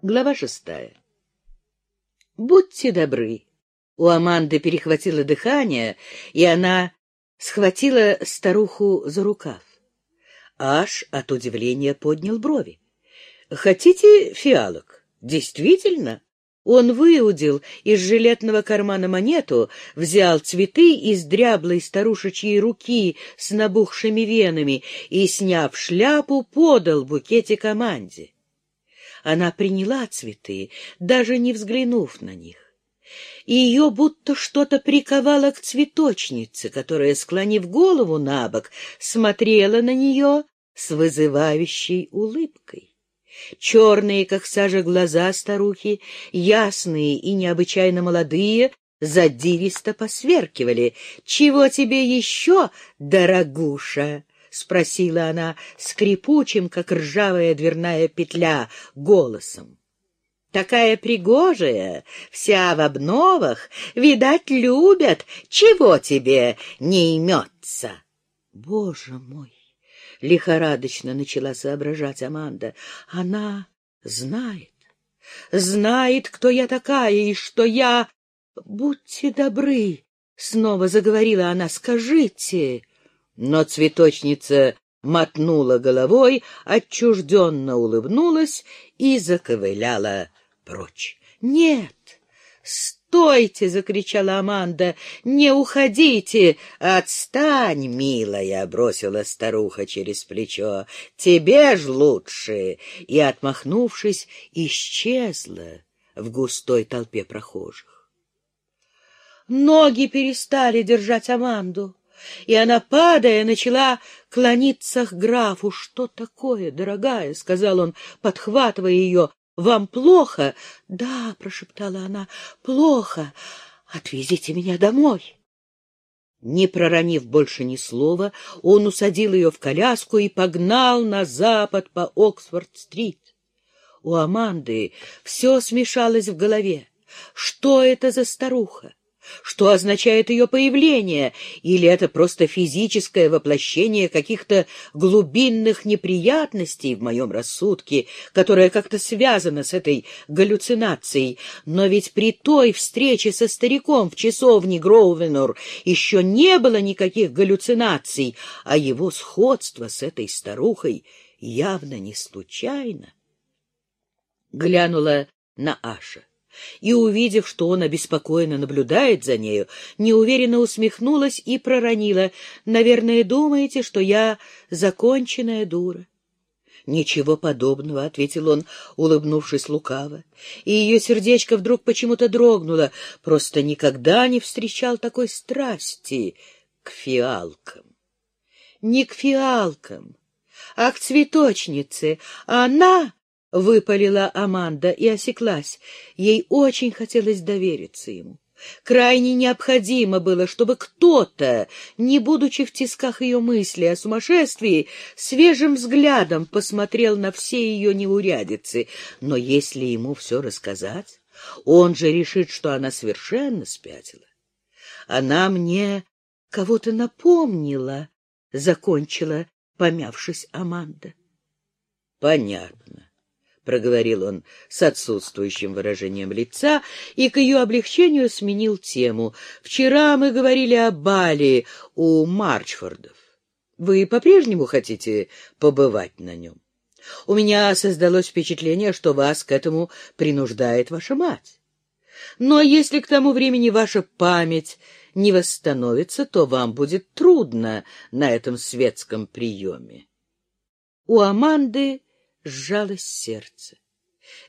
Глава шестая. «Будьте добры». У Аманды перехватило дыхание, и она схватила старуху за рукав. Аш от удивления поднял брови. «Хотите фиалок? Действительно?» Он выудил из жилетного кармана монету, взял цветы из дряблой старушечьей руки с набухшими венами и, сняв шляпу, подал букете команде. Она приняла цветы, даже не взглянув на них. И ее будто что-то приковало к цветочнице, которая, склонив голову на бок, смотрела на нее с вызывающей улыбкой. Черные, как сажа, глаза старухи, ясные и необычайно молодые, задиристо посверкивали. «Чего тебе еще, дорогуша?» — спросила она скрипучим, как ржавая дверная петля, голосом. Такая пригожая, вся в обновах, видать, любят, чего тебе не имется. Боже мой! Лихорадочно начала соображать Аманда. Она знает, знает, кто я такая и что я... Будьте добры, снова заговорила она, скажите. Но цветочница мотнула головой, отчужденно улыбнулась и заковыляла прочь. — Нет! «Стойте!» — закричала Аманда. «Не уходите! Отстань, милая!» — бросила старуха через плечо. «Тебе ж лучше!» И, отмахнувшись, исчезла в густой толпе прохожих. Ноги перестали держать Аманду и она, падая, начала клониться к графу. — Что такое, дорогая? — сказал он, подхватывая ее. — Вам плохо? — Да, — прошептала она, — плохо. Отвезите меня домой. Не проронив больше ни слова, он усадил ее в коляску и погнал на запад по Оксфорд-стрит. У Аманды все смешалось в голове. Что это за старуха? Что означает ее появление? Или это просто физическое воплощение каких-то глубинных неприятностей в моем рассудке, которое как-то связано с этой галлюцинацией? Но ведь при той встрече со стариком в часовне Гроувенор еще не было никаких галлюцинаций, а его сходство с этой старухой явно не случайно. Глянула на Аша и, увидев, что он обеспокоенно наблюдает за нею, неуверенно усмехнулась и проронила. «Наверное, думаете, что я законченная дура?» «Ничего подобного», — ответил он, улыбнувшись лукаво. И ее сердечко вдруг почему-то дрогнуло. Просто никогда не встречал такой страсти к фиалкам. Не к фиалкам, а к цветочнице. Она — выпалила Аманда и осеклась. Ей очень хотелось довериться ему. Крайне необходимо было, чтобы кто-то, не будучи в тисках ее мысли о сумасшествии, свежим взглядом посмотрел на все ее неурядицы. Но если ему все рассказать, он же решит, что она совершенно спятила. Она мне кого-то напомнила, — закончила, помявшись Аманда. — Понятно проговорил он с отсутствующим выражением лица и к ее облегчению сменил тему. «Вчера мы говорили о бале у Марчфордов. Вы по-прежнему хотите побывать на нем? У меня создалось впечатление, что вас к этому принуждает ваша мать. Но если к тому времени ваша память не восстановится, то вам будет трудно на этом светском приеме». У Аманды сжалось сердце.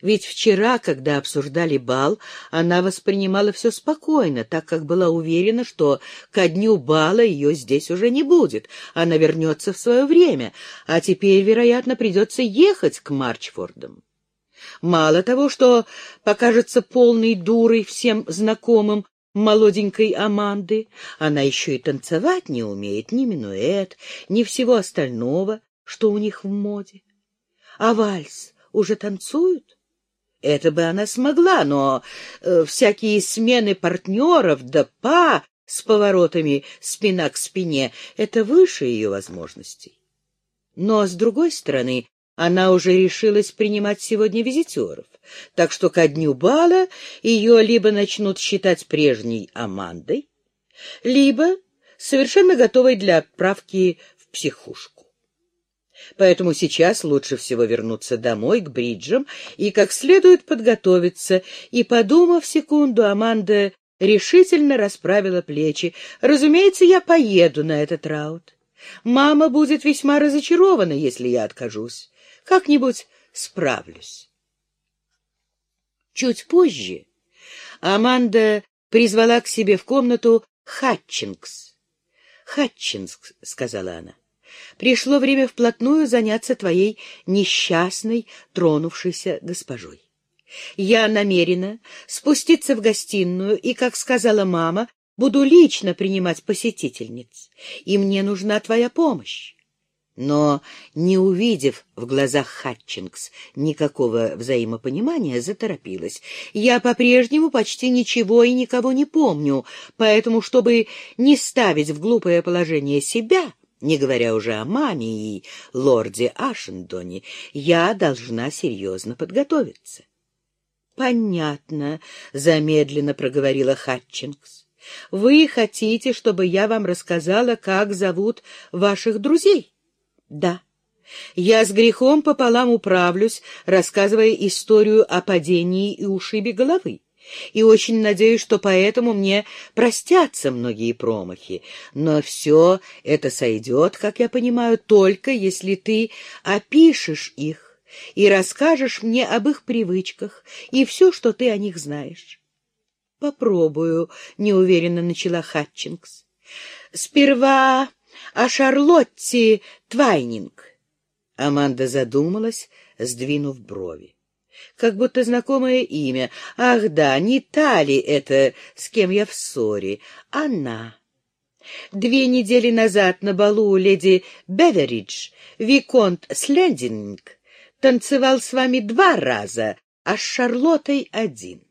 Ведь вчера, когда обсуждали бал, она воспринимала все спокойно, так как была уверена, что ко дню бала ее здесь уже не будет, она вернется в свое время, а теперь, вероятно, придется ехать к Марчфордам. Мало того, что покажется полной дурой всем знакомым молоденькой Аманды, она еще и танцевать не умеет ни минуэт, ни всего остального, что у них в моде. А вальс уже танцуют? Это бы она смогла, но э, всякие смены партнеров да па с поворотами спина к спине — это выше ее возможностей. Но, с другой стороны, Она уже решилась принимать сегодня визитеров, так что ко дню бала ее либо начнут считать прежней Амандой, либо совершенно готовой для отправки в психушку. Поэтому сейчас лучше всего вернуться домой, к бриджам, и как следует подготовиться. И, подумав секунду, Аманда решительно расправила плечи. «Разумеется, я поеду на этот раут. Мама будет весьма разочарована, если я откажусь. Как-нибудь справлюсь». Чуть позже Аманда призвала к себе в комнату Хатчингс. «Хатчингс», — сказала она, — «пришло время вплотную заняться твоей несчастной, тронувшейся госпожой. Я намерена спуститься в гостиную и, как сказала мама, буду лично принимать посетительниц, и мне нужна твоя помощь. Но, не увидев в глазах Хатчингс никакого взаимопонимания, заторопилась. «Я по-прежнему почти ничего и никого не помню, поэтому, чтобы не ставить в глупое положение себя, не говоря уже о маме и лорде Ашендоне, я должна серьезно подготовиться». «Понятно», — замедленно проговорила Хатчингс. «Вы хотите, чтобы я вам рассказала, как зовут ваших друзей?» Да, я с грехом пополам управлюсь, рассказывая историю о падении и ушибе головы. И очень надеюсь, что поэтому мне простятся многие промахи. Но все это сойдет, как я понимаю, только если ты опишешь их и расскажешь мне об их привычках и все, что ты о них знаешь. — Попробую, — неуверенно начала Хатчингс. — Сперва о Шарлотте Твайнинг. Аманда задумалась, сдвинув брови. Как будто знакомое имя. Ах да, не та ли это, с кем я в ссоре? Она. Две недели назад на балу у леди Беверидж Виконт Слендинг танцевал с вами два раза, а с Шарлоттой один.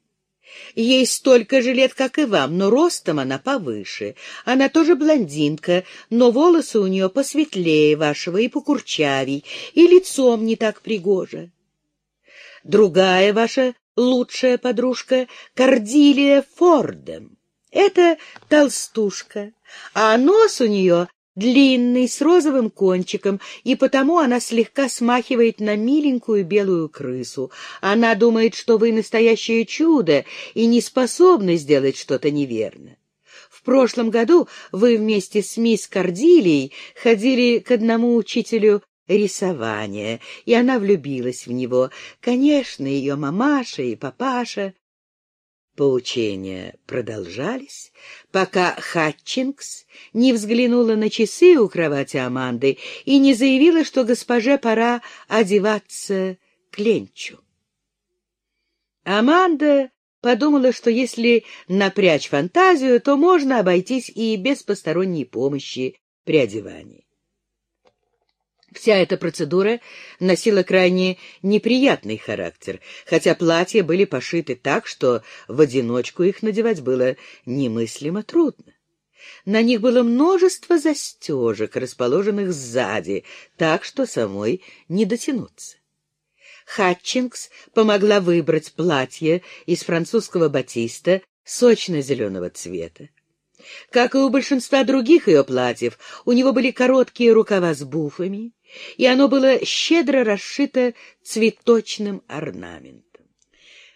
Ей столько же лет, как и вам, но ростом она повыше. Она тоже блондинка, но волосы у нее посветлее вашего и покурчавей, и лицом не так пригоже. Другая ваша лучшая подружка — Кордилия Фордем. Это толстушка, а нос у нее длинный, с розовым кончиком, и потому она слегка смахивает на миленькую белую крысу. Она думает, что вы настоящее чудо и не способны сделать что-то неверно. В прошлом году вы вместе с мисс Кордилией ходили к одному учителю рисования, и она влюбилась в него. Конечно, ее мамаша и папаша Поучения продолжались, пока Хатчингс не взглянула на часы у кровати Аманды и не заявила, что госпоже пора одеваться к ленчу. Аманда подумала, что если напрячь фантазию, то можно обойтись и без посторонней помощи при одевании. Вся эта процедура носила крайне неприятный характер, хотя платья были пошиты так, что в одиночку их надевать было немыслимо трудно. На них было множество застежек, расположенных сзади, так что самой не дотянуться. Хатчингс помогла выбрать платье из французского батиста сочно-зеленого цвета. Как и у большинства других ее платьев, у него были короткие рукава с буфами, и оно было щедро расшито цветочным орнаментом.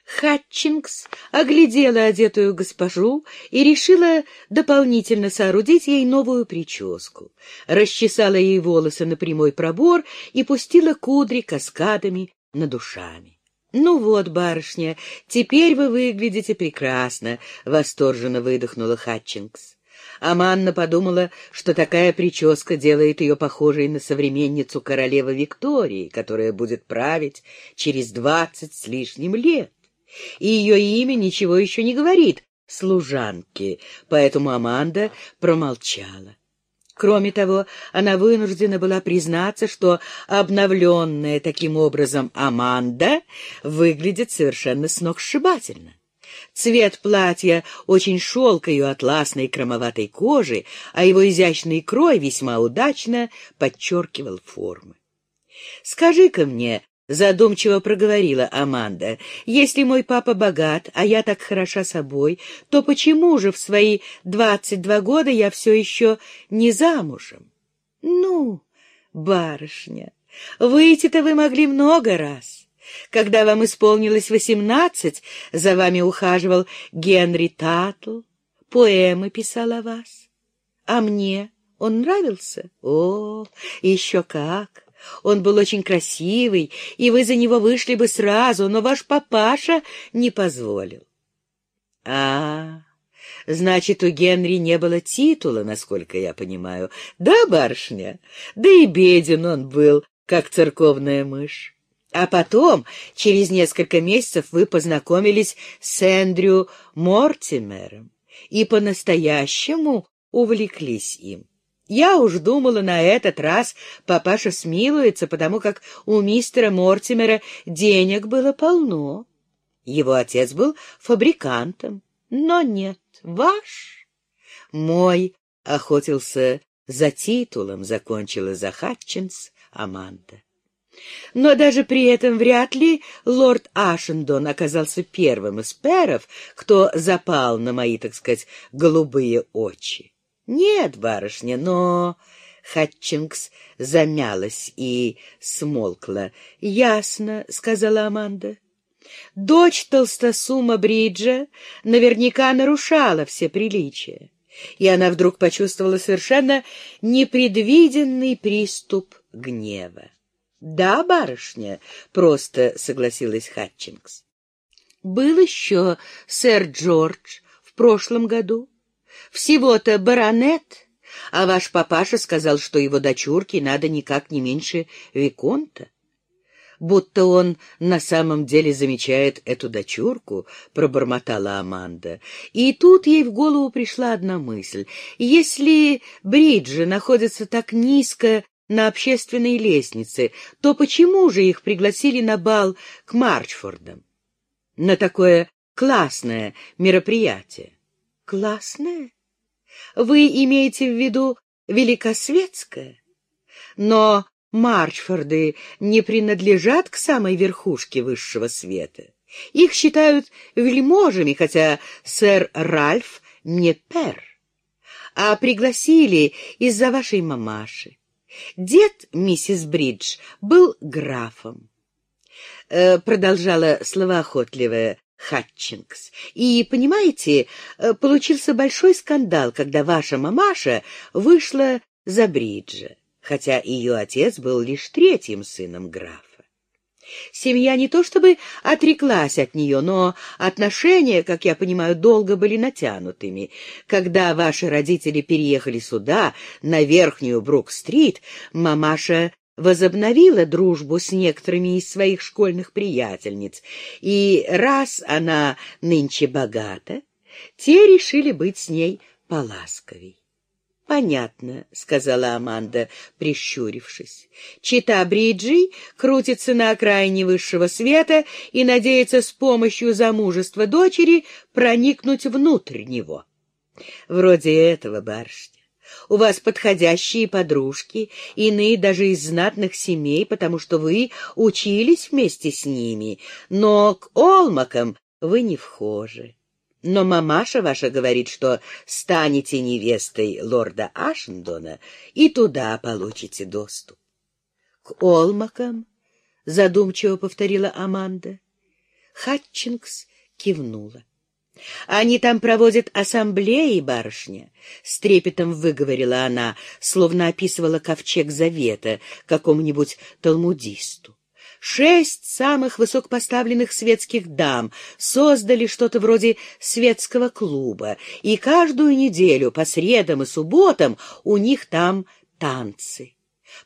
Хатчингс оглядела одетую госпожу и решила дополнительно соорудить ей новую прическу. Расчесала ей волосы на прямой пробор и пустила кудри каскадами над ушами. — Ну вот, барышня, теперь вы выглядите прекрасно, — восторженно выдохнула Хатчингс. Аманна подумала, что такая прическа делает ее похожей на современницу королевы Виктории, которая будет править через двадцать с лишним лет. И ее имя ничего еще не говорит служанки, поэтому Аманда промолчала. Кроме того, она вынуждена была признаться, что обновленная таким образом Аманда выглядит совершенно сногсшибательно. Цвет платья очень шел к ее атласной кромоватой коже, а его изящный крой весьма удачно подчеркивал формы. Скажи-ка мне, — задумчиво проговорила Аманда. «Если мой папа богат, а я так хороша собой, то почему же в свои двадцать два года я все еще не замужем?» «Ну, барышня, выйти-то вы могли много раз. Когда вам исполнилось восемнадцать, за вами ухаживал Генри Татл, поэмы писал о вас. А мне он нравился? О, еще как!» Он был очень красивый, и вы за него вышли бы сразу, но ваш папаша не позволил. А, значит, у Генри не было титула, насколько я понимаю. Да, барышня? Да и беден он был, как церковная мышь. А потом, через несколько месяцев, вы познакомились с Эндрю Мортимером и по-настоящему увлеклись им. Я уж думала, на этот раз папаша смилуется, потому как у мистера Мортимера денег было полно. Его отец был фабрикантом, но нет, ваш. Мой охотился за титулом, закончила за Хатчингс Аманда. Но даже при этом вряд ли лорд Ашендон оказался первым из пэров, кто запал на мои, так сказать, голубые очи. Нет, барышня, но... Хатчингс замялась и смолкла. — Ясно, — сказала Аманда. Дочь толстосума Бриджа наверняка нарушала все приличия, и она вдруг почувствовала совершенно непредвиденный приступ гнева. — Да, барышня, — просто согласилась Хатчингс. — Был еще сэр Джордж в прошлом году. Всего-то баронет, а ваш папаша сказал, что его дочурке надо никак не меньше Виконта. Будто он на самом деле замечает эту дочурку, пробормотала Аманда. И тут ей в голову пришла одна мысль. Если Бриджи находится так низко на общественной лестнице, то почему же их пригласили на бал к Марчфордам? На такое классное мероприятие. Классное? Вы имеете в виду великосветское? Но Марчфорды не принадлежат к самой верхушке высшего света. Их считают вельможами, хотя сэр Ральф не пер. А пригласили из-за вашей мамаши. Дед миссис Бридж был графом. Э, продолжала словоохотливая Хатчингс. И, понимаете, э, получился большой скандал, когда ваша мамаша вышла за Бриджа, хотя ее отец был лишь третьим сыном графа. Семья не то чтобы отреклась от нее, но отношения, как я понимаю, долго были натянутыми. Когда ваши родители переехали сюда, на Верхнюю Брук-стрит, мамаша возобновила дружбу с некоторыми из своих школьных приятельниц, и раз она нынче богата, те решили быть с ней поласковей. — Понятно, — сказала Аманда, прищурившись. Чита Бриджи крутится на окраине высшего света и надеется с помощью замужества дочери проникнуть внутрь него. Вроде этого, барышня. У вас подходящие подружки, иные даже из знатных семей, потому что вы учились вместе с ними, но к Олмакам вы не вхожи. Но мамаша ваша говорит, что станете невестой лорда Ашендона и туда получите доступ. — К Олмакам? — задумчиво повторила Аманда. Хатчингс кивнула. Они там проводят ассамблеи, барышня, — с трепетом выговорила она, словно описывала ковчег завета какому-нибудь талмудисту. Шесть самых высокопоставленных светских дам создали что-то вроде светского клуба, и каждую неделю по средам и субботам у них там танцы.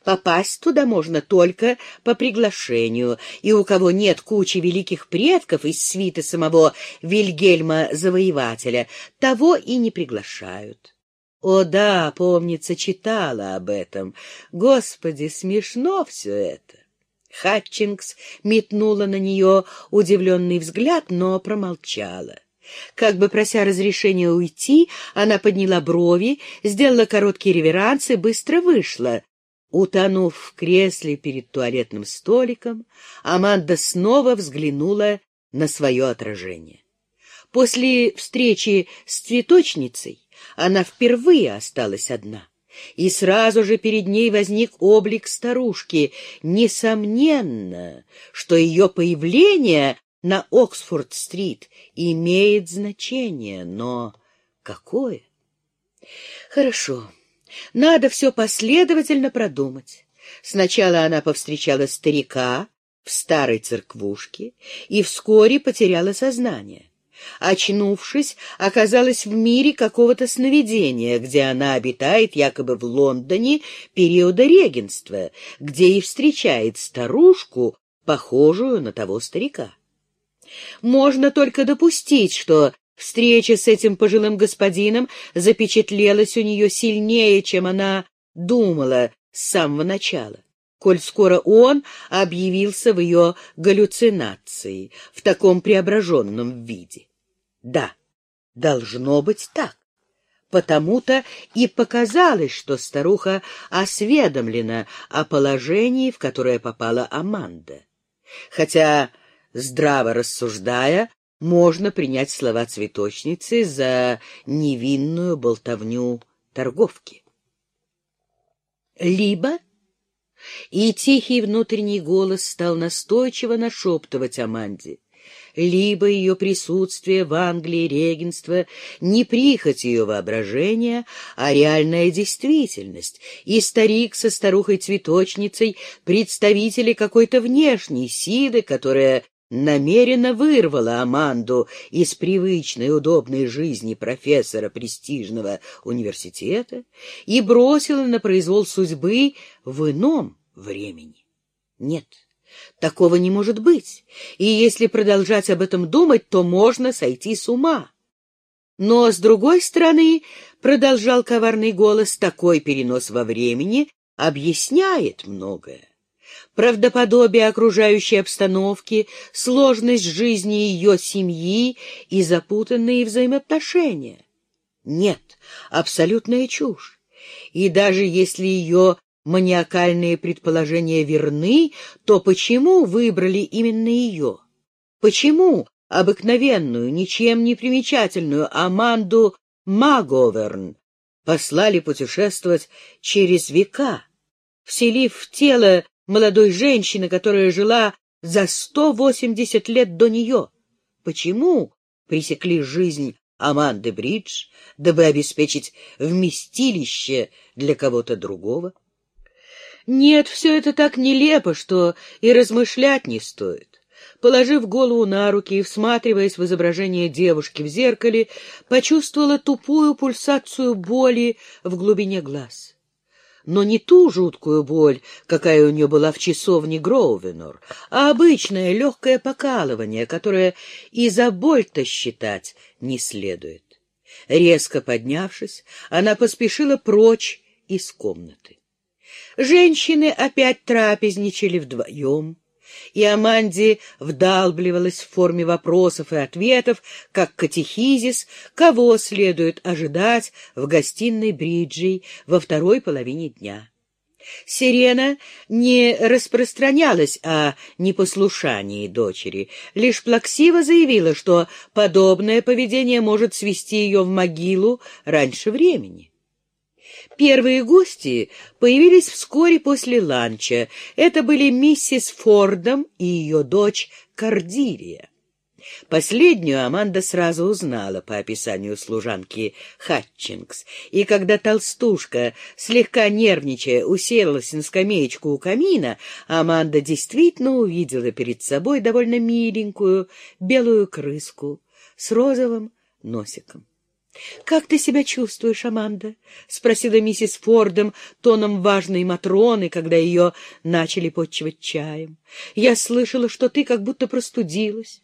Попасть туда можно только по приглашению, и у кого нет кучи великих предков из свиты самого Вильгельма Завоевателя, того и не приглашают. О да, помнится, читала об этом. Господи, смешно все это. Хатчингс метнула на нее удивленный взгляд, но промолчала. Как бы прося разрешения уйти, она подняла брови, сделала короткий реверанс и быстро вышла. Утонув в кресле перед туалетным столиком, Аманда снова взглянула на свое отражение. После встречи с цветочницей она впервые осталась одна, и сразу же перед ней возник облик старушки. Несомненно, что ее появление на Оксфорд-стрит имеет значение, но какое? Хорошо. Надо все последовательно продумать. Сначала она повстречала старика в старой церквушке и вскоре потеряла сознание. Очнувшись, оказалась в мире какого-то сновидения, где она обитает якобы в Лондоне периода регенства, где и встречает старушку, похожую на того старика. Можно только допустить, что Встреча с этим пожилым господином запечатлелась у нее сильнее, чем она думала с самого начала, коль скоро он объявился в ее галлюцинации в таком преображенном виде. Да, должно быть так. Потому-то и показалось, что старуха осведомлена о положении, в которое попала Аманда. Хотя, здраво рассуждая, можно принять слова цветочницы за невинную болтовню торговки. Либо и тихий внутренний голос стал настойчиво нашептывать Аманде, либо ее присутствие в Англии регенства не прихоть ее воображения, а реальная действительность, и старик со старухой-цветочницей — представители какой-то внешней силы, которая намеренно вырвала Аманду из привычной удобной жизни профессора престижного университета и бросила на произвол судьбы в ином времени. Нет, такого не может быть, и если продолжать об этом думать, то можно сойти с ума. Но, с другой стороны, продолжал коварный голос, такой перенос во времени объясняет многое правдоподобие окружающей обстановки, сложность жизни ее семьи и запутанные взаимоотношения. Нет, абсолютная чушь. И даже если ее маниакальные предположения верны, то почему выбрали именно ее? Почему обыкновенную, ничем не примечательную Аманду Маговерн послали путешествовать через века, вселив в тело молодой женщины, которая жила за сто восемьдесят лет до нее. Почему пресекли жизнь Аманды Бридж, дабы обеспечить вместилище для кого-то другого? Нет, все это так нелепо, что и размышлять не стоит. Положив голову на руки и всматриваясь в изображение девушки в зеркале, почувствовала тупую пульсацию боли в глубине глаз но не ту жуткую боль, какая у нее была в часовне Гроувенор, а обычное легкое покалывание, которое и за боль-то считать не следует. Резко поднявшись, она поспешила прочь из комнаты. Женщины опять трапезничали вдвоем и Аманде вдалбливалась в форме вопросов и ответов, как катехизис, кого следует ожидать в гостиной Бриджей во второй половине дня. Сирена не распространялась о непослушании дочери, лишь плаксиво заявила, что подобное поведение может свести ее в могилу раньше времени. Первые гости появились вскоре после ланча. Это были миссис Фордом и ее дочь Кардилия. Последнюю Аманда сразу узнала по описанию служанки Хатчингс, и когда толстушка, слегка нервничая, уселась на скамеечку у камина, Аманда действительно увидела перед собой довольно миленькую белую крыску с розовым носиком. «Как ты себя чувствуешь, Аманда?» — спросила миссис Фордом тоном важной Матроны, когда ее начали подчивать чаем. «Я слышала, что ты как будто простудилась».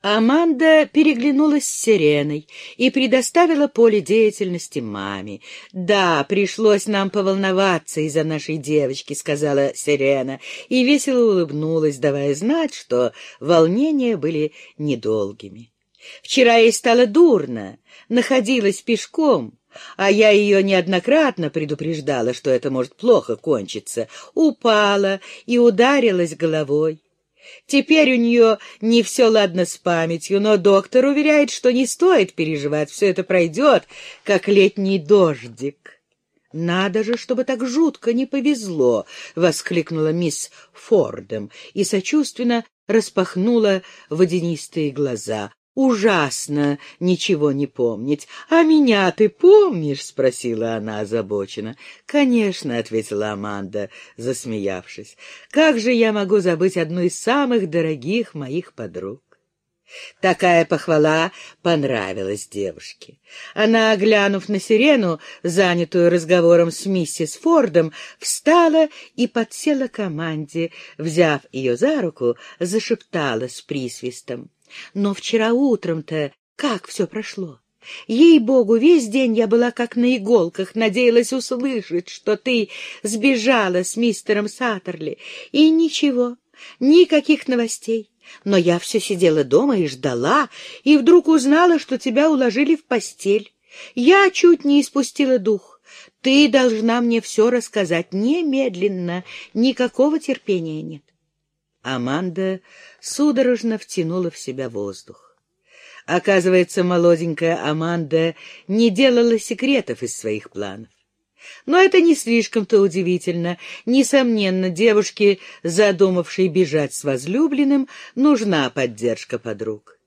Аманда переглянулась с Сиреной и предоставила поле деятельности маме. «Да, пришлось нам поволноваться из-за нашей девочки», — сказала Сирена, и весело улыбнулась, давая знать, что волнения были недолгими. Вчера ей стало дурно, находилась пешком, а я ее неоднократно предупреждала, что это может плохо кончиться, упала и ударилась головой. Теперь у нее не все ладно с памятью, но доктор уверяет, что не стоит переживать, все это пройдет, как летний дождик. «Надо же, чтобы так жутко не повезло!» — воскликнула мисс Фордом и сочувственно распахнула водянистые глаза. Ужасно ничего не помнить. А меня ты помнишь? спросила она озабоченно. Конечно, ответила Аманда, засмеявшись. Как же я могу забыть одну из самых дорогих моих подруг? Такая похвала понравилась девушке. Она, глянув на сирену, занятую разговором с миссис Фордом, встала и подсела к команде, взяв ее за руку, зашептала с присвистом. Но вчера утром-то как все прошло? Ей-богу, весь день я была как на иголках, надеялась услышать, что ты сбежала с мистером Саттерли. И ничего, никаких новостей. Но я все сидела дома и ждала, и вдруг узнала, что тебя уложили в постель. Я чуть не испустила дух. Ты должна мне все рассказать немедленно, никакого терпения нет. Аманда судорожно втянула в себя воздух. Оказывается, молоденькая Аманда не делала секретов из своих планов. Но это не слишком-то удивительно. Несомненно, девушке, задумавшей бежать с возлюбленным, нужна поддержка подруг.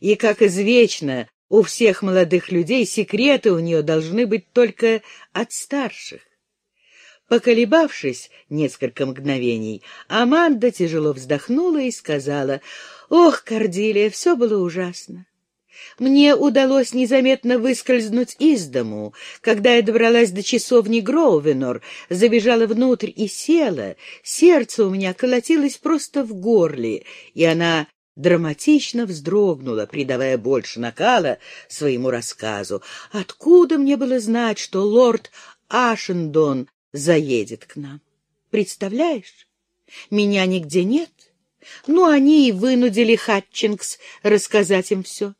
И, как извечно, у всех молодых людей секреты у нее должны быть только от старших. Поколебавшись несколько мгновений, Аманда тяжело вздохнула и сказала, «Ох, Кордилия, все было ужасно. Мне удалось незаметно выскользнуть из дому. Когда я добралась до часовни Гроувенор, забежала внутрь и села, сердце у меня колотилось просто в горле, и она драматично вздрогнула, придавая больше накала своему рассказу. Откуда мне было знать, что лорд Ашендон заедет к нам. Представляешь? Меня нигде нет. Ну, они и вынудили Хатчингс рассказать им все.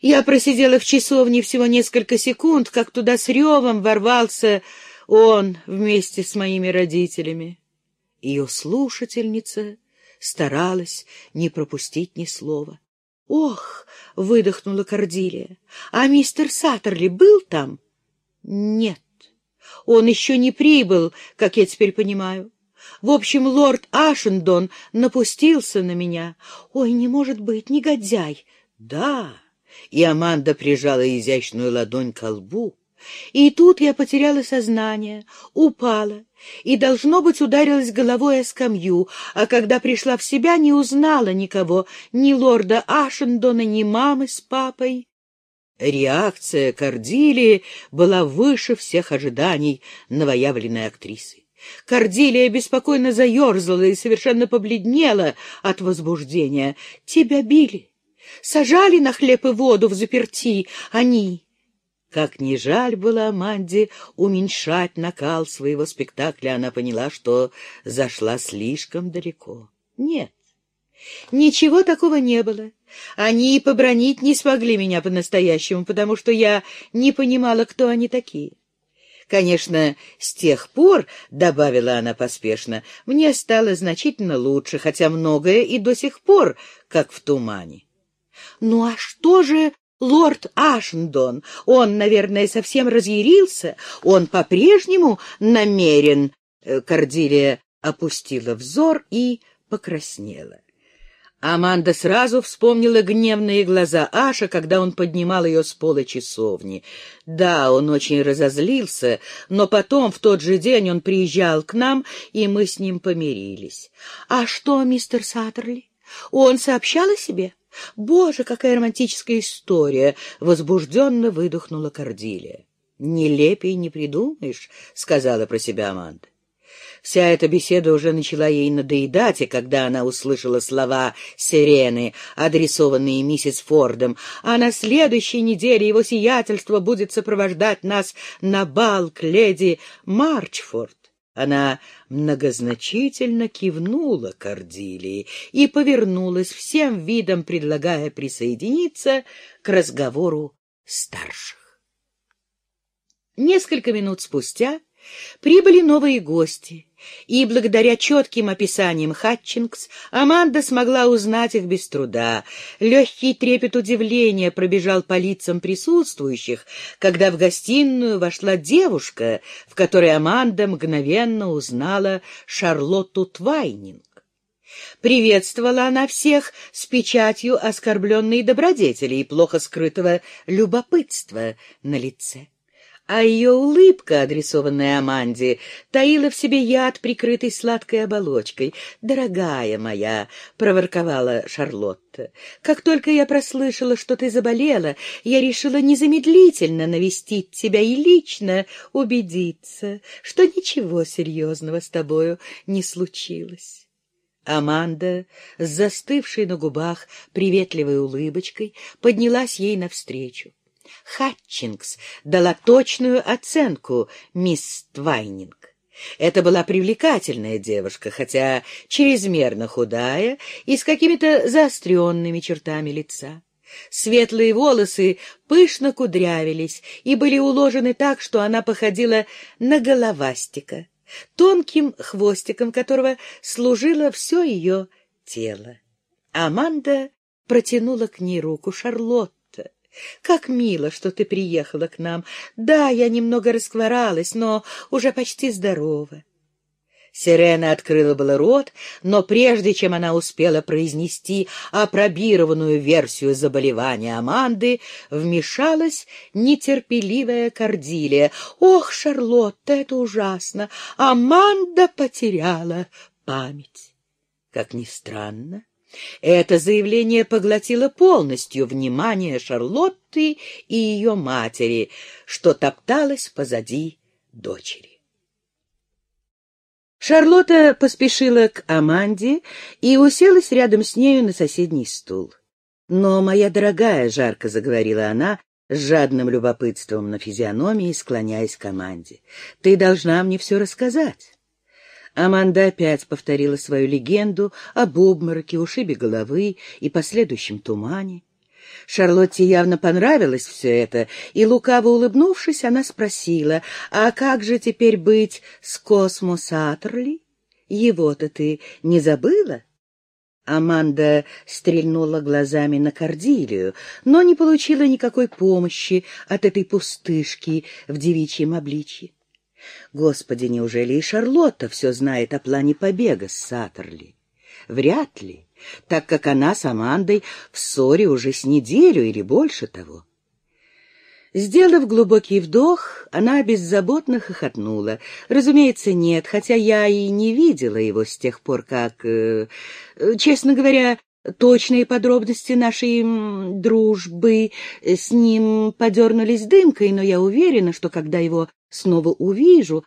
Я просидела в часовне всего несколько секунд, как туда с ревом ворвался он вместе с моими родителями. Ее слушательница старалась не пропустить ни слова. «Ох!» — выдохнула Кордилия. «А мистер Саттерли был там?» «Нет». Он еще не прибыл, как я теперь понимаю. В общем, лорд Ашендон напустился на меня. Ой, не может быть, негодяй. Да. И Аманда прижала изящную ладонь к лбу. И тут я потеряла сознание, упала и, должно быть, ударилась головой о скамью, а когда пришла в себя, не узнала никого, ни лорда Ашендона, ни мамы с папой. Реакция Кордилии была выше всех ожиданий новоявленной актрисы. Кордилия беспокойно заерзала и совершенно побледнела от возбуждения. «Тебя били, сажали на хлеб и воду в заперти они». Как ни жаль было Аманде уменьшать накал своего спектакля, она поняла, что зашла слишком далеко. Нет, Ничего такого не было. Они и побронить не смогли меня по-настоящему, потому что я не понимала, кто они такие. Конечно, с тех пор, — добавила она поспешно, — мне стало значительно лучше, хотя многое и до сих пор, как в тумане. Ну а что же лорд Ашендон? Он, наверное, совсем разъярился. Он по-прежнему намерен... Э, Кордилия опустила взор и покраснела. Аманда сразу вспомнила гневные глаза Аша, когда он поднимал ее с пола часовни. Да, он очень разозлился, но потом, в тот же день, он приезжал к нам, и мы с ним помирились. — А что, мистер Саттерли? Он сообщал о себе? — Боже, какая романтическая история! — возбужденно выдохнула Кордилия. — Нелепей не придумаешь, — сказала про себя Аманда. Вся эта беседа уже начала ей надоедать, и когда она услышала слова сирены, адресованные миссис Фордом, а на следующей неделе его сиятельство будет сопровождать нас на бал к леди Марчфорд, она многозначительно кивнула Кордилии и повернулась всем видом, предлагая присоединиться к разговору старших. Несколько минут спустя прибыли новые гости, и благодаря четким описаниям Хатчингс Аманда смогла узнать их без труда. Легкий трепет удивления пробежал по лицам присутствующих, когда в гостиную вошла девушка, в которой Аманда мгновенно узнала Шарлотту Твайнинг. Приветствовала она всех с печатью оскорбленной добродетели и плохо скрытого любопытства на лице а ее улыбка, адресованная Аманде, таила в себе яд, прикрытый сладкой оболочкой. «Дорогая моя», — проворковала Шарлотта, — «как только я прослышала, что ты заболела, я решила незамедлительно навестить тебя и лично убедиться, что ничего серьезного с тобою не случилось». Аманда, с застывшей на губах приветливой улыбочкой, поднялась ей навстречу. Хатчингс дала точную оценку мисс Твайнинг. Это была привлекательная девушка, хотя чрезмерно худая и с какими-то заостренными чертами лица. Светлые волосы пышно кудрявились и были уложены так, что она походила на головастика, тонким хвостиком которого служило все ее тело. Аманда протянула к ней руку Шарлотт. Как мило, что ты приехала к нам. Да, я немного раскворалась, но уже почти здорова. Сирена открыла было рот, но прежде чем она успела произнести опробированную версию заболевания Аманды, вмешалась нетерпеливая Кордилия. «Ох, Шарлотта, это ужасно! Аманда потеряла память!» Как ни странно, это заявление поглотило полностью внимание Шарлотты и ее матери, что топталась позади дочери. Шарлотта поспешила к Аманде и уселась рядом с нею на соседний стул. «Но, моя дорогая», — жарко заговорила она, с жадным любопытством на физиономии, склоняясь к Аманде, — «ты должна мне все рассказать». Аманда опять повторила свою легенду об обмороке, ушибе головы и последующем тумане. Шарлотте явно понравилось все это, и, лукаво улыбнувшись, она спросила, «А как же теперь быть с Космос Атерли? Его-то ты не забыла?» Аманда стрельнула глазами на Кордилию, но не получила никакой помощи от этой пустышки в девичьем обличье. Господи, неужели и Шарлотта все знает о плане побега с Саттерли? Вряд ли, так как она с Амандой в ссоре уже с неделю или больше того. Сделав глубокий вдох, она беззаботно хохотнула. Разумеется, нет, хотя я и не видела его с тех пор, как... Э, честно говоря, точные подробности нашей дружбы с ним подернулись дымкой, но я уверена, что когда его снова увижу.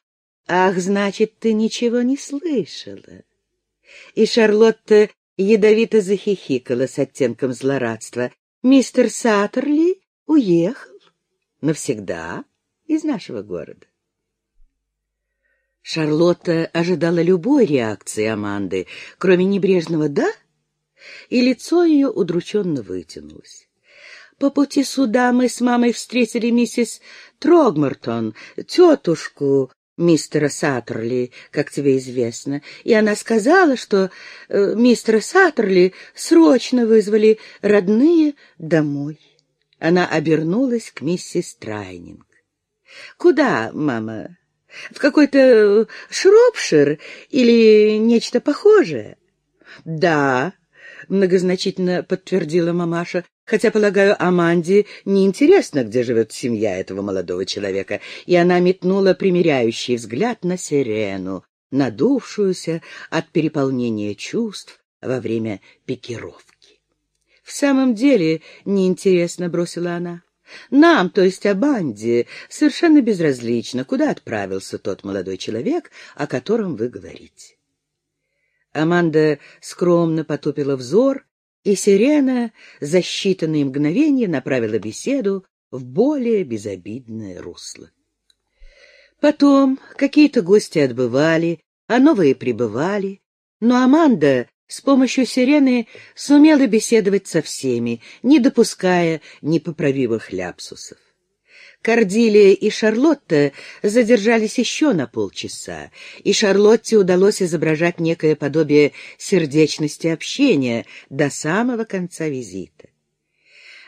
Ах, значит, ты ничего не слышала. И Шарлотта ядовито захихикала с оттенком злорадства. Мистер Саттерли уехал навсегда из нашего города. Шарлотта ожидала любой реакции Аманды, кроме небрежного «да», и лицо ее удрученно вытянулось. По пути сюда мы с мамой встретили миссис Трогмартон, тетушку мистера Саттерли, как тебе известно, и она сказала, что э, мистера Саттерли срочно вызвали родные домой. Она обернулась к миссис Трайнинг. — Куда, мама? В какой-то Шропшир или нечто похожее? — Да, — многозначительно подтвердила мамаша, хотя, полагаю, Аманде неинтересно, где живет семья этого молодого человека, и она метнула примиряющий взгляд на Сирену, надувшуюся от переполнения чувств во время пикировки. «В самом деле неинтересно», — бросила она. «Нам, то есть Аманде, совершенно безразлично, куда отправился тот молодой человек, о котором вы говорите». Аманда скромно потупила взор, и Сирена за считанные мгновения направила беседу в более безобидное русло. Потом какие-то гости отбывали, а новые прибывали, но Аманда с помощью сирены сумела беседовать со всеми, не допуская непоправимых ляпсусов. Кордилия и Шарлотта задержались еще на полчаса, и Шарлотте удалось изображать некое подобие сердечности общения до самого конца визита.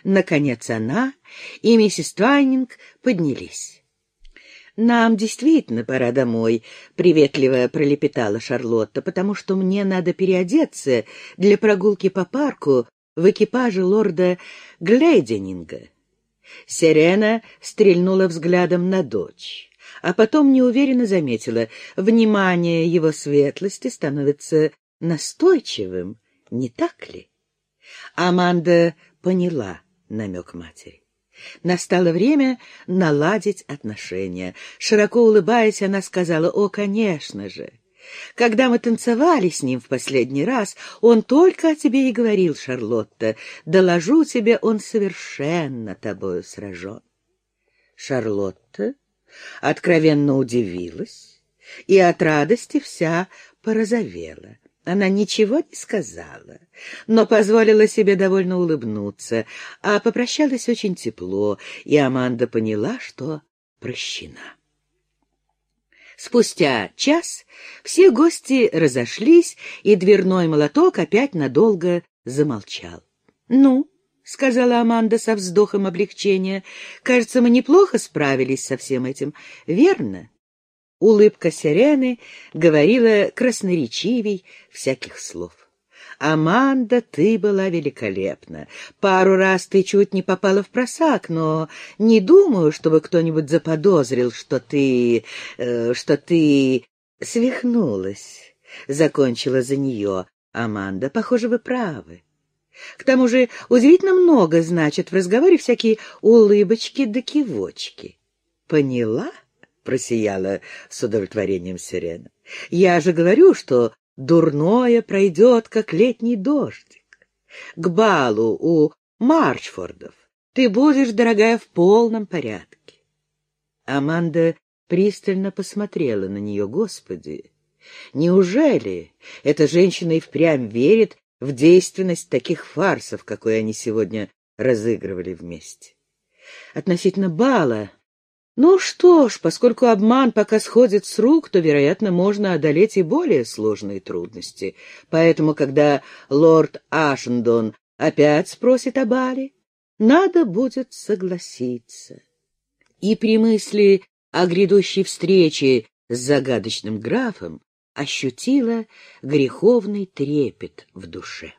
Наконец она и миссис Твайнинг поднялись. «Нам действительно пора домой», — приветливо пролепетала Шарлотта, «потому что мне надо переодеться для прогулки по парку в экипаже лорда Глейденинга». Сирена стрельнула взглядом на дочь, а потом неуверенно заметила, внимание его светлости становится настойчивым, не так ли? Аманда поняла намек матери. Настало время наладить отношения. Широко улыбаясь, она сказала, «О, конечно же! Когда мы танцевали с ним в последний раз, он только о тебе и говорил, Шарлотта. Доложу тебе, он совершенно тобою сражен. Шарлотта откровенно удивилась и от радости вся порозовела. Она ничего не сказала, но позволила себе довольно улыбнуться, а попрощалась очень тепло, и Аманда поняла, что прощена. Спустя час все гости разошлись, и дверной молоток опять надолго замолчал. — Ну, — сказала Аманда со вздохом облегчения, — кажется, мы неплохо справились со всем этим, верно? Улыбка Сирены говорила красноречивей всяких слов. «Аманда, ты была великолепна. Пару раз ты чуть не попала в просак, но не думаю, чтобы кто-нибудь заподозрил, что ты... Э, что ты свихнулась», — закончила за нее Аманда. «Похоже, вы правы». К тому же удивительно много значит в разговоре всякие улыбочки да кивочки. «Поняла?» — просияла с удовлетворением Сирена. «Я же говорю, что Дурное пройдет, как летний дождик. К балу у Марчфордов ты будешь, дорогая, в полном порядке. Аманда пристально посмотрела на нее. Господи, неужели эта женщина и впрямь верит в действенность таких фарсов, какой они сегодня разыгрывали вместе? Относительно бала ну что ж, поскольку обман пока сходит с рук, то, вероятно, можно одолеть и более сложные трудности. Поэтому, когда лорд Ашендон опять спросит о Бале, надо будет согласиться. И при мысли о грядущей встрече с загадочным графом ощутила греховный трепет в душе.